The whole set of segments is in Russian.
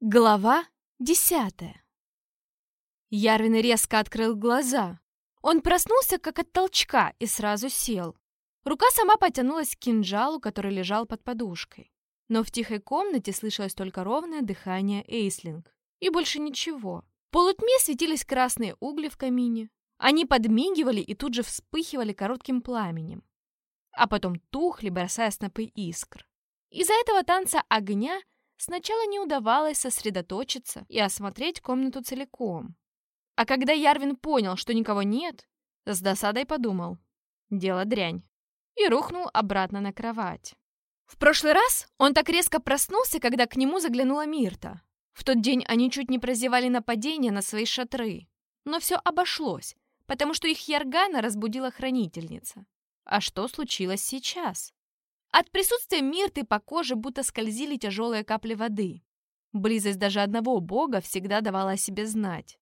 Глава десятая Ярвин резко открыл глаза. Он проснулся, как от толчка, и сразу сел. Рука сама потянулась к кинжалу, который лежал под подушкой. Но в тихой комнате слышалось только ровное дыхание Эйслинг. И больше ничего. В полутьме светились красные угли в камине. Они подмигивали и тут же вспыхивали коротким пламенем. А потом тухли, бросая снопы искр. Из-за этого танца огня Сначала не удавалось сосредоточиться и осмотреть комнату целиком. А когда Ярвин понял, что никого нет, с досадой подумал «дело дрянь» и рухнул обратно на кровать. В прошлый раз он так резко проснулся, когда к нему заглянула Мирта. В тот день они чуть не прозевали нападение на свои шатры. Но все обошлось, потому что их Яргана разбудила хранительница. А что случилось сейчас? От присутствия Мирты по коже будто скользили тяжелые капли воды. Близость даже одного бога всегда давала о себе знать.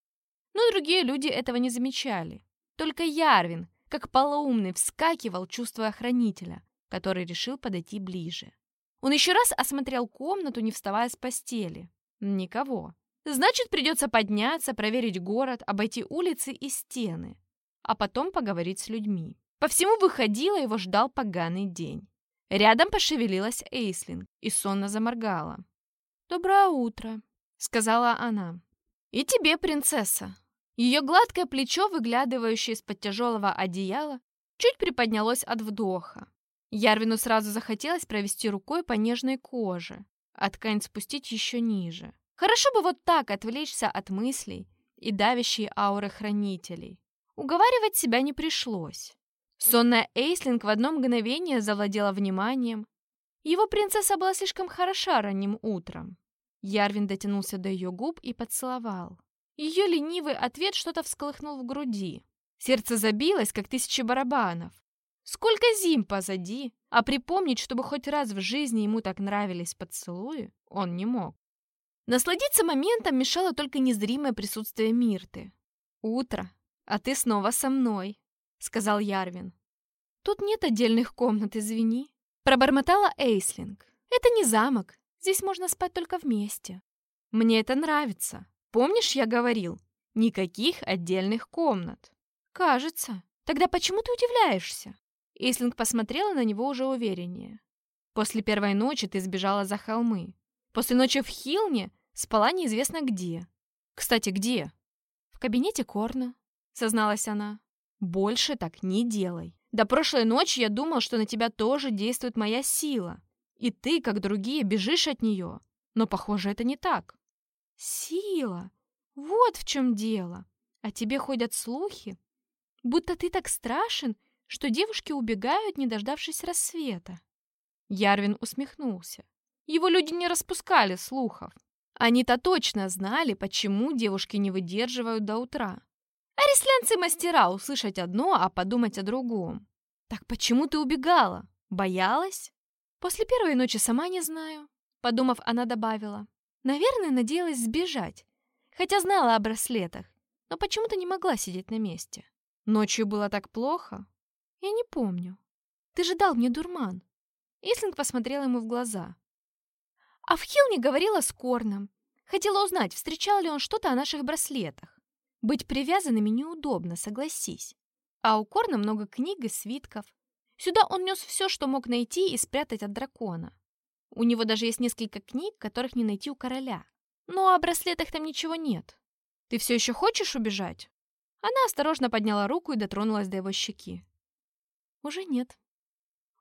Но другие люди этого не замечали. Только Ярвин, как полоумный, вскакивал, чувствуя хранителя, который решил подойти ближе. Он еще раз осмотрел комнату, не вставая с постели. Никого. Значит, придется подняться, проверить город, обойти улицы и стены, а потом поговорить с людьми. По всему выходило, его ждал поганый день. Рядом пошевелилась Эйслинг и сонно заморгала. «Доброе утро», — сказала она. «И тебе, принцесса». Ее гладкое плечо, выглядывающее из-под тяжелого одеяла, чуть приподнялось от вдоха. Ярвину сразу захотелось провести рукой по нежной коже, а ткань спустить еще ниже. Хорошо бы вот так отвлечься от мыслей и давящей ауры хранителей. Уговаривать себя не пришлось. Сонная Эйслинг в одно мгновение завладела вниманием. Его принцесса была слишком хороша ранним утром. Ярвин дотянулся до ее губ и поцеловал. Ее ленивый ответ что-то всколыхнул в груди. Сердце забилось, как тысячи барабанов. Сколько зим позади, а припомнить, чтобы хоть раз в жизни ему так нравились поцелуи, он не мог. Насладиться моментом мешало только незримое присутствие Мирты. «Утро, а ты снова со мной», — сказал Ярвин. «Тут нет отдельных комнат, извини», — пробормотала Эйслинг. «Это не замок. Здесь можно спать только вместе». «Мне это нравится. Помнишь, я говорил? Никаких отдельных комнат». «Кажется. Тогда почему ты удивляешься?» Эйслинг посмотрела на него уже увереннее. «После первой ночи ты сбежала за холмы. После ночи в Хилне спала неизвестно где. Кстати, где?» «В кабинете Корна», — созналась она. Больше так не делай. До прошлой ночи я думал, что на тебя тоже действует моя сила. И ты, как другие, бежишь от нее. Но, похоже, это не так. Сила? Вот в чем дело. А тебе ходят слухи, будто ты так страшен, что девушки убегают, не дождавшись рассвета. Ярвин усмехнулся. Его люди не распускали слухов. Они-то точно знали, почему девушки не выдерживают до утра. А рестлянцы мастера услышать одно, а подумать о другом. Так почему ты убегала? Боялась? После первой ночи сама не знаю. Подумав, она добавила. Наверное, надеялась сбежать. Хотя знала о браслетах. Но почему-то не могла сидеть на месте. Ночью было так плохо? Я не помню. Ты же дал мне дурман. Ислинг посмотрела ему в глаза. А в Хилне говорила с Корном. Хотела узнать, встречал ли он что-то о наших браслетах. Быть привязанными неудобно, согласись. А у Корна много книг и свитков. Сюда он нес все, что мог найти и спрятать от дракона. У него даже есть несколько книг, которых не найти у короля. Но о браслетах там ничего нет. Ты все еще хочешь убежать? Она осторожно подняла руку и дотронулась до его щеки. Уже нет.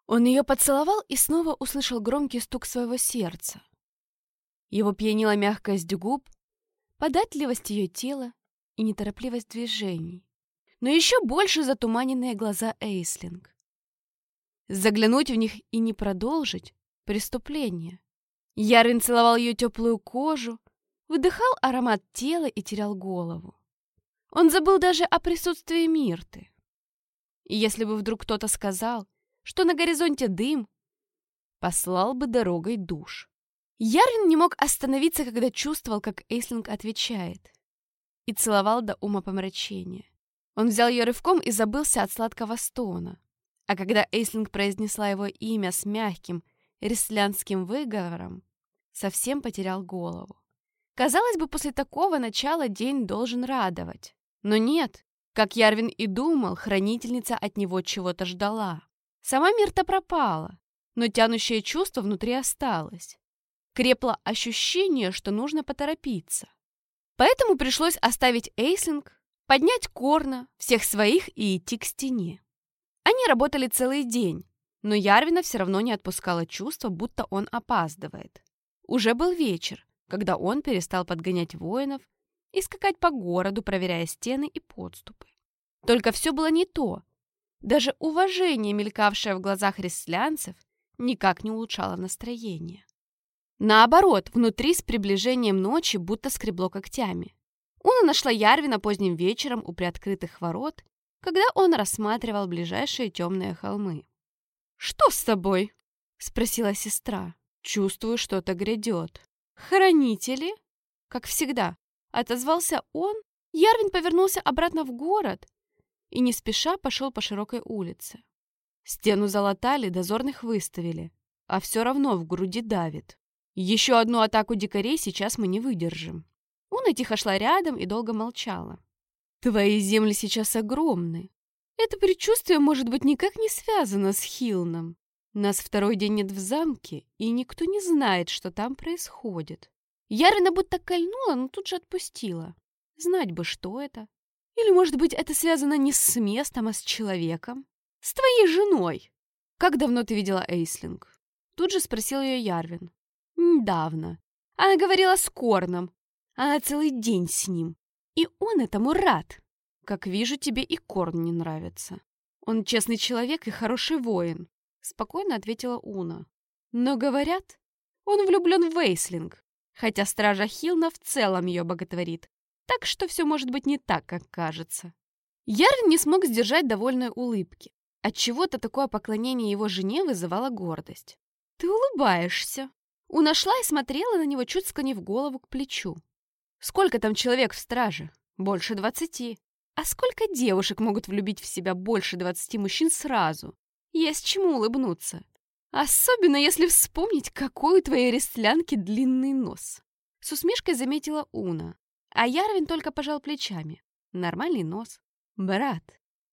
Он ее поцеловал и снова услышал громкий стук своего сердца. Его пьянила мягкость губ, податливость ее тела и неторопливость движений, но еще больше затуманенные глаза Эйслинг. Заглянуть в них и не продолжить — преступление. Ярвин целовал ее теплую кожу, выдыхал аромат тела и терял голову. Он забыл даже о присутствии Мирты. И если бы вдруг кто-то сказал, что на горизонте дым, послал бы дорогой душ. Ярвин не мог остановиться, когда чувствовал, как Эйслинг отвечает и целовал до ума помрачения. Он взял ее рывком и забылся от сладкого стона. А когда Эйслинг произнесла его имя с мягким, рестлянским выговором, совсем потерял голову. Казалось бы, после такого начала день должен радовать. Но нет, как Ярвин и думал, хранительница от него чего-то ждала. Сама Мирта пропала, но тянущее чувство внутри осталось. Крепло ощущение, что нужно поторопиться. Поэтому пришлось оставить Эйслинг, поднять Корна, всех своих и идти к стене. Они работали целый день, но Ярвина все равно не отпускало чувство, будто он опаздывает. Уже был вечер, когда он перестал подгонять воинов и скакать по городу, проверяя стены и подступы. Только все было не то. Даже уважение, мелькавшее в глазах рестлянцев, никак не улучшало настроение. Наоборот, внутри с приближением ночи будто скребло когтями. Уна нашла Ярвина поздним вечером у приоткрытых ворот, когда он рассматривал ближайшие темные холмы. «Что с тобой?» — спросила сестра. «Чувствую, что-то грядет». «Хранители?» Как всегда, отозвался он. Ярвин повернулся обратно в город и не спеша пошел по широкой улице. Стену залатали, дозорных выставили, а все равно в груди давит. Еще одну атаку дикарей сейчас мы не выдержим. Уна тихо шла рядом и долго молчала. Твои земли сейчас огромны. Это предчувствие, может быть, никак не связано с Хилном. Нас второй день нет в замке, и никто не знает, что там происходит. Ярина будто кольнула, но тут же отпустила. Знать бы, что это. Или, может быть, это связано не с местом, а с человеком? С твоей женой. Как давно ты видела Эйслинг? Тут же спросил ее Ярвин. Недавно. Она говорила с Корном. Она целый день с ним. И он этому рад. Как вижу, тебе и Корн не нравится. Он честный человек и хороший воин. Спокойно ответила Уна. Но говорят, он влюблен в Вейслинг. Хотя стража Хилна в целом ее боготворит. Так что все может быть не так, как кажется. Ярн не смог сдержать довольной улыбки. Отчего-то такое поклонение его жене вызывало гордость. «Ты улыбаешься!» Уна шла и смотрела на него, чуть склонив голову к плечу. «Сколько там человек в страже? Больше двадцати. А сколько девушек могут влюбить в себя больше двадцати мужчин сразу? Есть чему улыбнуться. Особенно если вспомнить, какой у твоей рестлянки длинный нос». С усмешкой заметила Уна. А Ярвин только пожал плечами. Нормальный нос. Брат,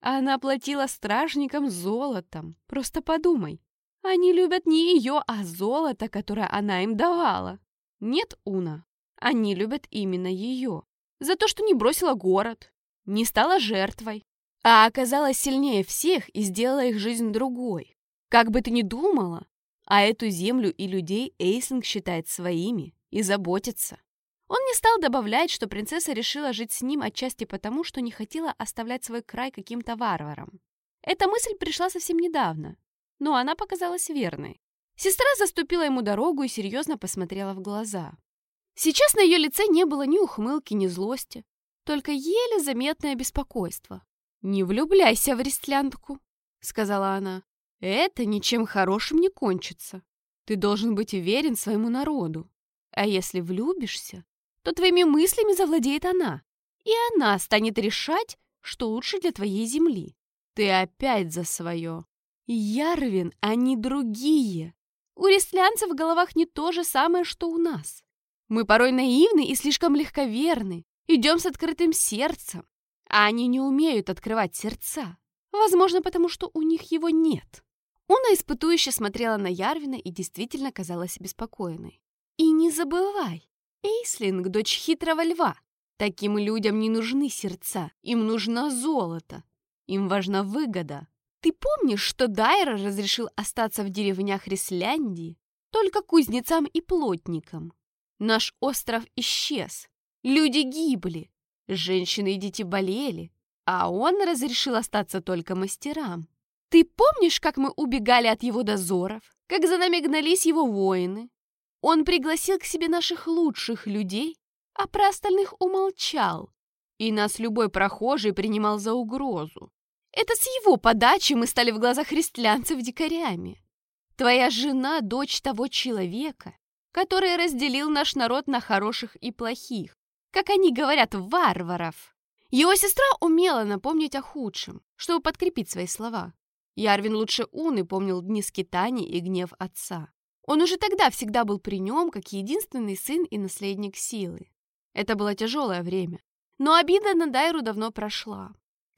она платила стражникам золотом. Просто подумай. Они любят не ее, а золото, которое она им давала. Нет, Уна. Они любят именно ее. За то, что не бросила город, не стала жертвой, а оказалась сильнее всех и сделала их жизнь другой. Как бы ты ни думала, а эту землю и людей Эйсинг считает своими и заботится. Он не стал добавлять, что принцесса решила жить с ним отчасти потому, что не хотела оставлять свой край каким-то варварам. Эта мысль пришла совсем недавно, но она показалась верной. Сестра заступила ему дорогу и серьезно посмотрела в глаза. Сейчас на ее лице не было ни ухмылки, ни злости, только еле заметное беспокойство. «Не влюбляйся в рестлянку», — сказала она. «Это ничем хорошим не кончится. Ты должен быть уверен своему народу. А если влюбишься, то твоими мыслями завладеет она, и она станет решать, что лучше для твоей земли. Ты опять за свое. Ярвин, они другие. У рестлянцев в головах не то же самое, что у нас. Мы порой наивны и слишком легковерны, идем с открытым сердцем, а они не умеют открывать сердца. Возможно, потому что у них его нет. Уна испытующе смотрела на Ярвина и действительно казалась беспокойной. И не забывай, Эйслинг — дочь хитрого льва. Таким людям не нужны сердца, им нужно золото. Им важна выгода. Ты помнишь, что Дайра разрешил остаться в деревнях Ресляндии только кузнецам и плотникам? Наш остров исчез, люди гибли, женщины и дети болели, а он разрешил остаться только мастерам. Ты помнишь, как мы убегали от его дозоров, как за нами гнались его воины, он пригласил к себе наших лучших людей, а про остальных умолчал, и нас любой прохожий принимал за угрозу. Это с его подачи мы стали в глазах христианцев дикарями. Твоя жена — дочь того человека, который разделил наш народ на хороших и плохих, как они говорят, варваров. Его сестра умела напомнить о худшем, чтобы подкрепить свои слова. Ярвин лучше Уны помнил дни скитаний и гнев отца. Он уже тогда всегда был при нем, как единственный сын и наследник силы. Это было тяжелое время. Но обида на Дайру давно прошла.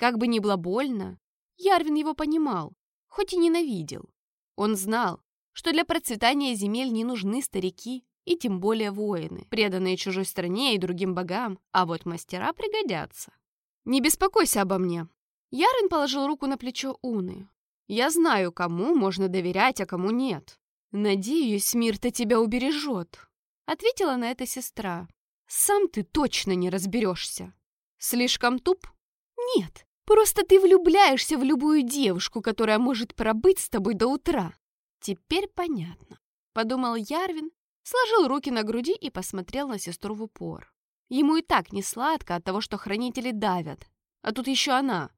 Как бы ни было больно, Ярвин его понимал, хоть и ненавидел. Он знал, что для процветания земель не нужны старики и тем более воины, преданные чужой стране и другим богам, а вот мастера пригодятся. «Не беспокойся обо мне». Ярвин положил руку на плечо Уны. «Я знаю, кому можно доверять, а кому нет. Надеюсь, мир-то тебя убережет», — ответила на это сестра. «Сам ты точно не разберешься. Слишком туп? Нет, просто ты влюбляешься в любую девушку, которая может пробыть с тобой до утра. Теперь понятно», — подумал Ярвин, сложил руки на груди и посмотрел на сестру в упор. Ему и так не сладко от того, что хранители давят. А тут еще она.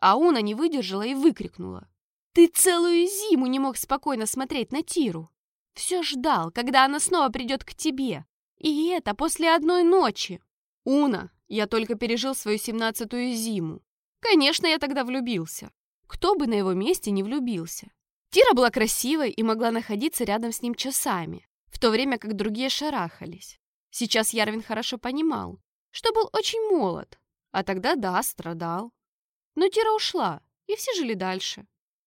А Уна не выдержала и выкрикнула. «Ты целую зиму не мог спокойно смотреть на Тиру. Все ждал, когда она снова придет к тебе. И это после одной ночи. Уна, я только пережил свою семнадцатую зиму. Конечно, я тогда влюбился. Кто бы на его месте не влюбился? Тира была красивой и могла находиться рядом с ним часами, в то время как другие шарахались. Сейчас Ярвин хорошо понимал, что был очень молод, а тогда, да, страдал. Но Тира ушла, и все жили дальше.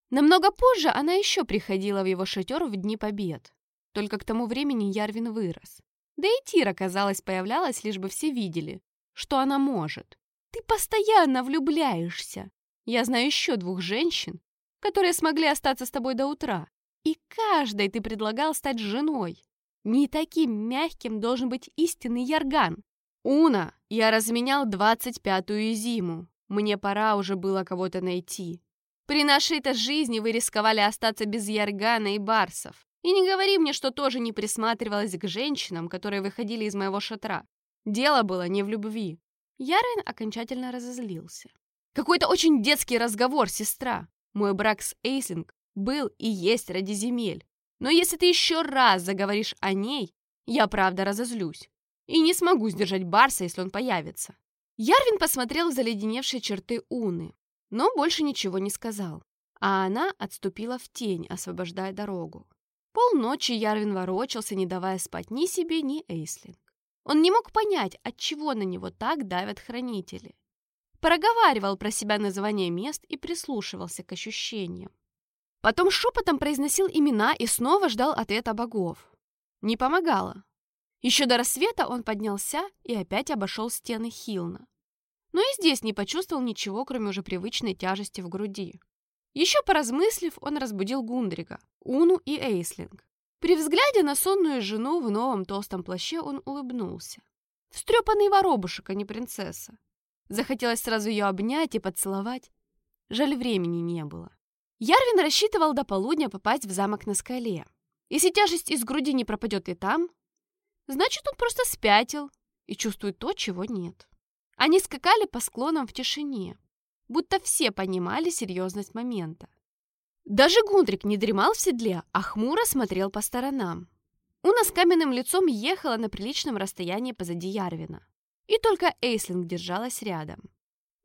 Намного позже она еще приходила в его шатер в Дни Побед. Только к тому времени Ярвин вырос. Да и Тира, казалось, появлялась, лишь бы все видели, что она может. «Ты постоянно влюбляешься. Я знаю еще двух женщин, которые смогли остаться с тобой до утра, и каждой ты предлагал стать женой. Не таким мягким должен быть истинный Ярган. Уна, я разменял двадцать пятую зиму. Мне пора уже было кого-то найти. При нашей-то жизни вы рисковали остаться без Яргана и Барсов. И не говори мне, что тоже не присматривалась к женщинам, которые выходили из моего шатра. Дело было не в любви. Ярен окончательно разозлился. Какой-то очень детский разговор, сестра. Мой брак с Эйслинг был и есть ради земель. Но если ты еще раз заговоришь о ней, я правда разозлюсь. И не смогу сдержать Барса, если он появится. Ярвин посмотрел в заледеневшие черты Уны, но больше ничего не сказал. А она отступила в тень, освобождая дорогу. Полночи Ярвин ворочался, не давая спать ни себе, ни Эйслинг. Он не мог понять, от чего на него так давят хранители. Проговаривал про себя название мест и прислушивался к ощущениям. Потом шепотом произносил имена и снова ждал ответа богов. Не помогало. Еще до рассвета он поднялся и опять обошел стены Хилна. Но и здесь не почувствовал ничего, кроме уже привычной тяжести в груди. Еще поразмыслив, он разбудил Гундрига, Уну и Эйслинг. При взгляде на сонную жену в новом толстом плаще он улыбнулся. Встрепанный воробушек, а не принцесса. Захотелось сразу ее обнять и поцеловать. Жаль, времени не было. Ярвин рассчитывал до полудня попасть в замок на скале. Если тяжесть из груди не пропадет и там, значит, он просто спятил и чувствует то, чего нет. Они скакали по склонам в тишине, будто все понимали серьезность момента. Даже Гундрик не дремал в седле, а хмуро смотрел по сторонам. Уна с каменным лицом ехала на приличном расстоянии позади Ярвина. И только Эйслинг держалась рядом.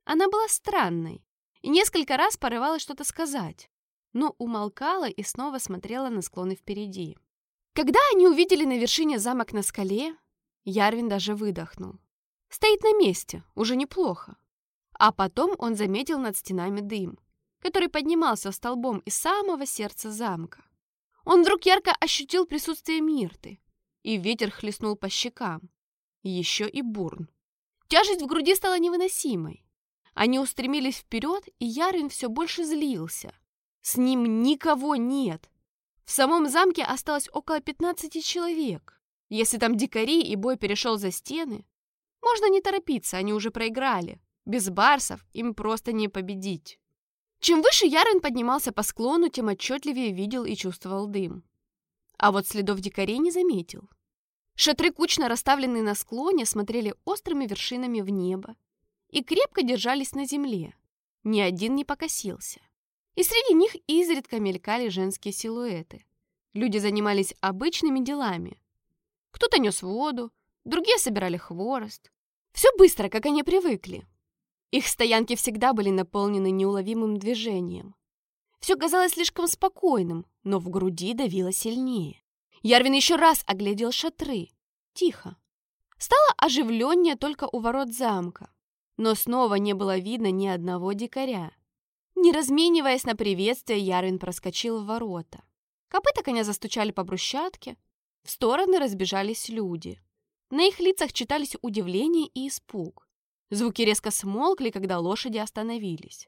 Она была странной, и несколько раз порывалась что-то сказать, но умолкала и снова смотрела на склоны впереди. Когда они увидели на вершине замок на скале, Ярвин даже выдохнул. Стоит на месте, уже неплохо. А потом он заметил над стенами дым, который поднимался столбом из самого сердца замка. Он вдруг ярко ощутил присутствие Мирты, и ветер хлестнул по щекам. Еще и бурн. Тяжесть в груди стала невыносимой. Они устремились вперед, и Ярвин все больше злился. С ним никого нет. В самом замке осталось около 15 человек. Если там дикари и бой перешел за стены, можно не торопиться, они уже проиграли. Без барсов им просто не победить. Чем выше Ярвин поднимался по склону, тем отчетливее видел и чувствовал дым. А вот следов дикарей не заметил. Шатры, кучно расставленные на склоне, смотрели острыми вершинами в небо, и крепко держались на земле. Ни один не покосился. И среди них изредка мелькали женские силуэты. Люди занимались обычными делами. Кто-то нес воду, другие собирали хворост. Все быстро, как они привыкли. Их стоянки всегда были наполнены неуловимым движением. Все казалось слишком спокойным, но в груди давило сильнее. Ярвин еще раз оглядел шатры. Тихо. Стало оживленнее только у ворот замка, но снова не было видно ни одного дикаря. Не размениваясь на приветствие, Ярвин проскочил в ворота. Копыта коня застучали по брусчатке, в стороны разбежались люди. На их лицах читались удивление и испуг. Звуки резко смолкли, когда лошади остановились.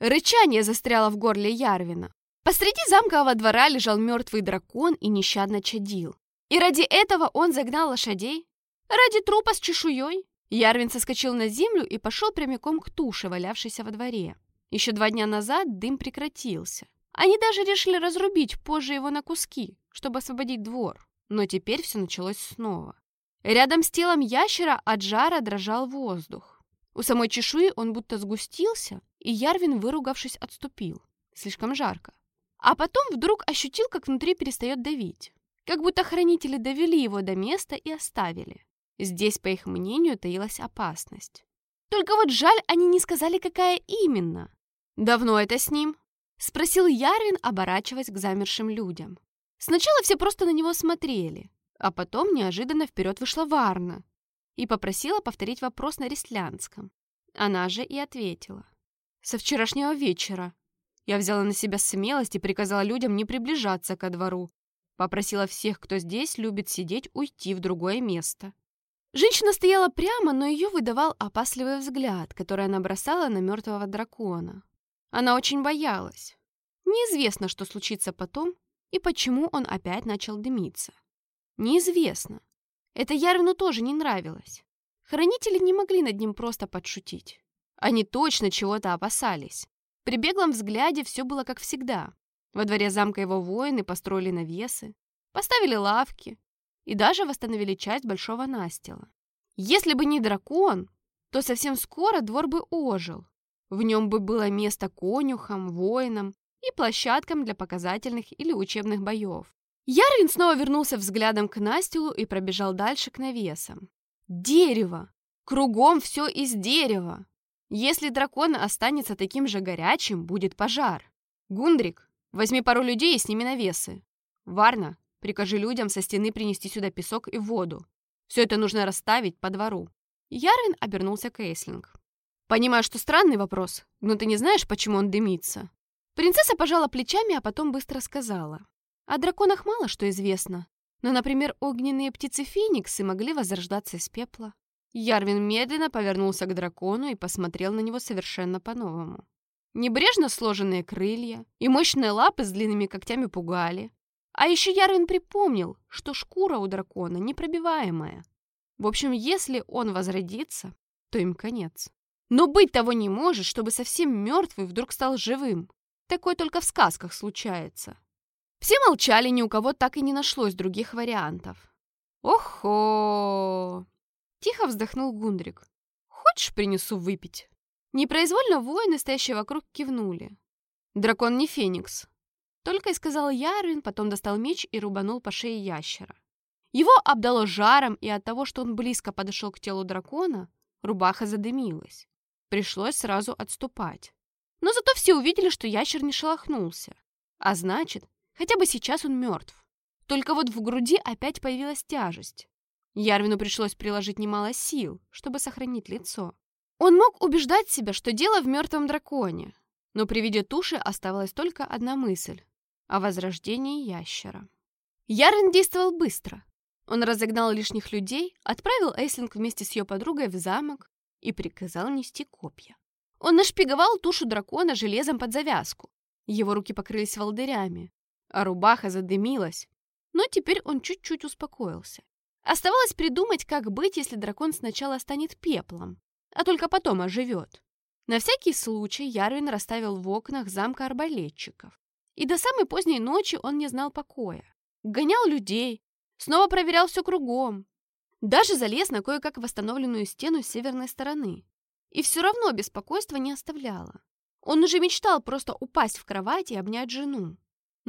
Рычание застряло в горле Ярвина. Посреди замкового двора лежал мертвый дракон и нещадно чадил. И ради этого он загнал лошадей? Ради трупа с чешуей? Ярвин соскочил на землю и пошел прямиком к туше, валявшейся во дворе. Еще два дня назад дым прекратился. Они даже решили разрубить позже его на куски, чтобы освободить двор. Но теперь все началось снова. Рядом с телом ящера от жара дрожал воздух. У самой чешуи он будто сгустился, и Ярвин, выругавшись, отступил. Слишком жарко. А потом вдруг ощутил, как внутри перестает давить. Как будто хранители довели его до места и оставили. Здесь, по их мнению, таилась опасность. Только вот жаль, они не сказали, какая именно. «Давно это с ним?» — спросил Ярвин, оборачиваясь к замершим людям. Сначала все просто на него смотрели, а потом неожиданно вперед вышла Варна и попросила повторить вопрос на рестлянском. Она же и ответила. «Со вчерашнего вечера. Я взяла на себя смелость и приказала людям не приближаться ко двору. Попросила всех, кто здесь любит сидеть, уйти в другое место. Женщина стояла прямо, но ее выдавал опасливый взгляд, который она бросала на мертвого дракона. Она очень боялась. Неизвестно, что случится потом и почему он опять начал дымиться. Неизвестно. Это Ярвину тоже не нравилось. Хранители не могли над ним просто подшутить. Они точно чего-то опасались. При беглом взгляде все было как всегда. Во дворе замка его воины построили навесы, поставили лавки и даже восстановили часть большого настила. Если бы не дракон, то совсем скоро двор бы ожил. В нем бы было место конюхам, воинам и площадкам для показательных или учебных боев. Ярвин снова вернулся взглядом к настилу и пробежал дальше к навесам. Дерево! Кругом все из дерева! Если дракон останется таким же горячим, будет пожар. Гундрик, возьми пару людей и сними навесы. Варна, прикажи людям со стены принести сюда песок и воду. Все это нужно расставить по двору. Ярвин обернулся к Эйслинг. Понимаю, что странный вопрос, но ты не знаешь, почему он дымится? Принцесса пожала плечами, а потом быстро сказала. О драконах мало что известно. Но, например, огненные птицы-фениксы могли возрождаться из пепла. Ярвин медленно повернулся к дракону и посмотрел на него совершенно по-новому. Небрежно сложенные крылья и мощные лапы с длинными когтями пугали. А еще Ярвин припомнил, что шкура у дракона непробиваемая. В общем, если он возродится, то им конец. Но быть того не может, чтобы совсем мертвый вдруг стал живым. Такое только в сказках случается. Все молчали, ни у кого так и не нашлось других вариантов. «Охо!» Тихо вздохнул Гундрик. «Хочешь, принесу выпить?» Непроизвольно воины, стоящие вокруг, кивнули. «Дракон не феникс», — только и сказал Ярвин, потом достал меч и рубанул по шее ящера. Его обдало жаром, и от того, что он близко подошел к телу дракона, рубаха задымилась. Пришлось сразу отступать. Но зато все увидели, что ящер не шелохнулся. А значит, хотя бы сейчас он мертв. Только вот в груди опять появилась тяжесть. Ярвину пришлось приложить немало сил, чтобы сохранить лицо. Он мог убеждать себя, что дело в мертвом драконе, но при виде туши оставалась только одна мысль — о возрождении ящера. Ярвин действовал быстро. Он разогнал лишних людей, отправил Эйслинг вместе с ее подругой в замок и приказал нести копья. Он нашпиговал тушу дракона железом под завязку. Его руки покрылись волдырями, а рубаха задымилась. Но теперь он чуть-чуть успокоился. Оставалось придумать, как быть, если дракон сначала станет пеплом, а только потом оживет. На всякий случай Ярвин расставил в окнах замка арбалетчиков. И до самой поздней ночи он не знал покоя. Гонял людей, снова проверял все кругом. Даже залез на кое-как восстановленную стену с северной стороны. И все равно беспокойство не оставляло. Он уже мечтал просто упасть в кровать и обнять жену.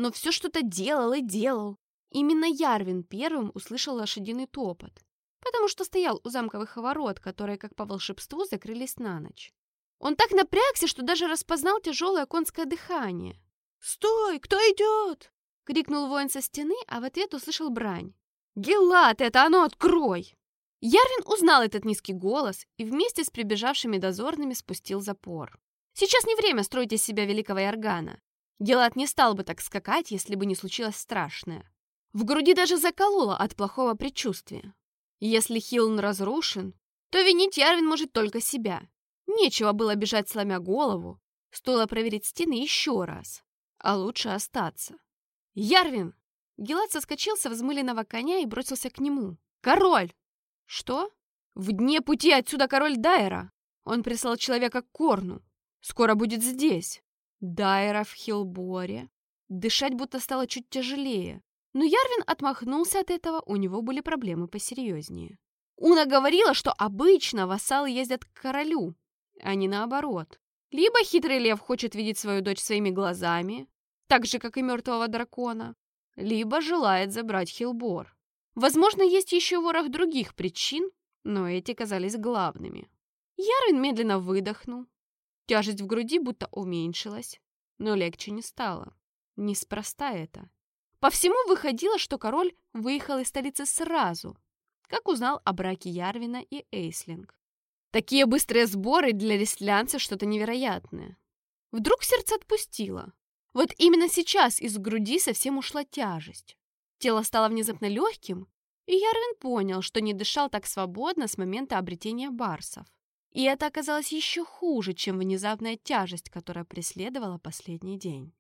Но все что-то делал и делал, Именно Ярвин первым услышал лошадиный топот, потому что стоял у замковых ворот, которые, как по волшебству, закрылись на ночь. Он так напрягся, что даже распознал тяжелое конское дыхание. «Стой! Кто идет?» — крикнул воин со стены, а в ответ услышал брань. «Гелат, это оно, открой!» Ярвин узнал этот низкий голос и вместе с прибежавшими дозорными спустил запор. Сейчас не время строить из себя великого Иоргана. Гелат не стал бы так скакать, если бы не случилось страшное. В груди даже закололо от плохого предчувствия. Если Хилн разрушен, то винить Ярвин может только себя. Нечего было бежать, сломя голову. Стоило проверить стены еще раз. А лучше остаться. «Ярвин!» Гелат соскочил со взмыленного коня и бросился к нему. «Король!» «Что?» «В дне пути отсюда король Дайера. Он прислал человека к Корну. Скоро будет здесь». Дайера в Хилборе. Дышать будто стало чуть тяжелее. Но Ярвин отмахнулся от этого, у него были проблемы посерьезнее. Уна говорила, что обычно вассалы ездят к королю, а не наоборот. Либо хитрый лев хочет видеть свою дочь своими глазами, так же, как и мертвого дракона, либо желает забрать Хилбор. Возможно, есть еще ворох других причин, но эти казались главными. Ярвин медленно выдохнул. Тяжесть в груди будто уменьшилась, но легче не стало. Неспроста это. По всему выходило, что король выехал из столицы сразу, как узнал о браке Ярвина и Эйслинг. Такие быстрые сборы для рестлянца что-то невероятное. Вдруг сердце отпустило. Вот именно сейчас из груди совсем ушла тяжесть. Тело стало внезапно легким, и Ярвин понял, что не дышал так свободно с момента обретения барсов. И это оказалось еще хуже, чем внезапная тяжесть, которая преследовала последний день.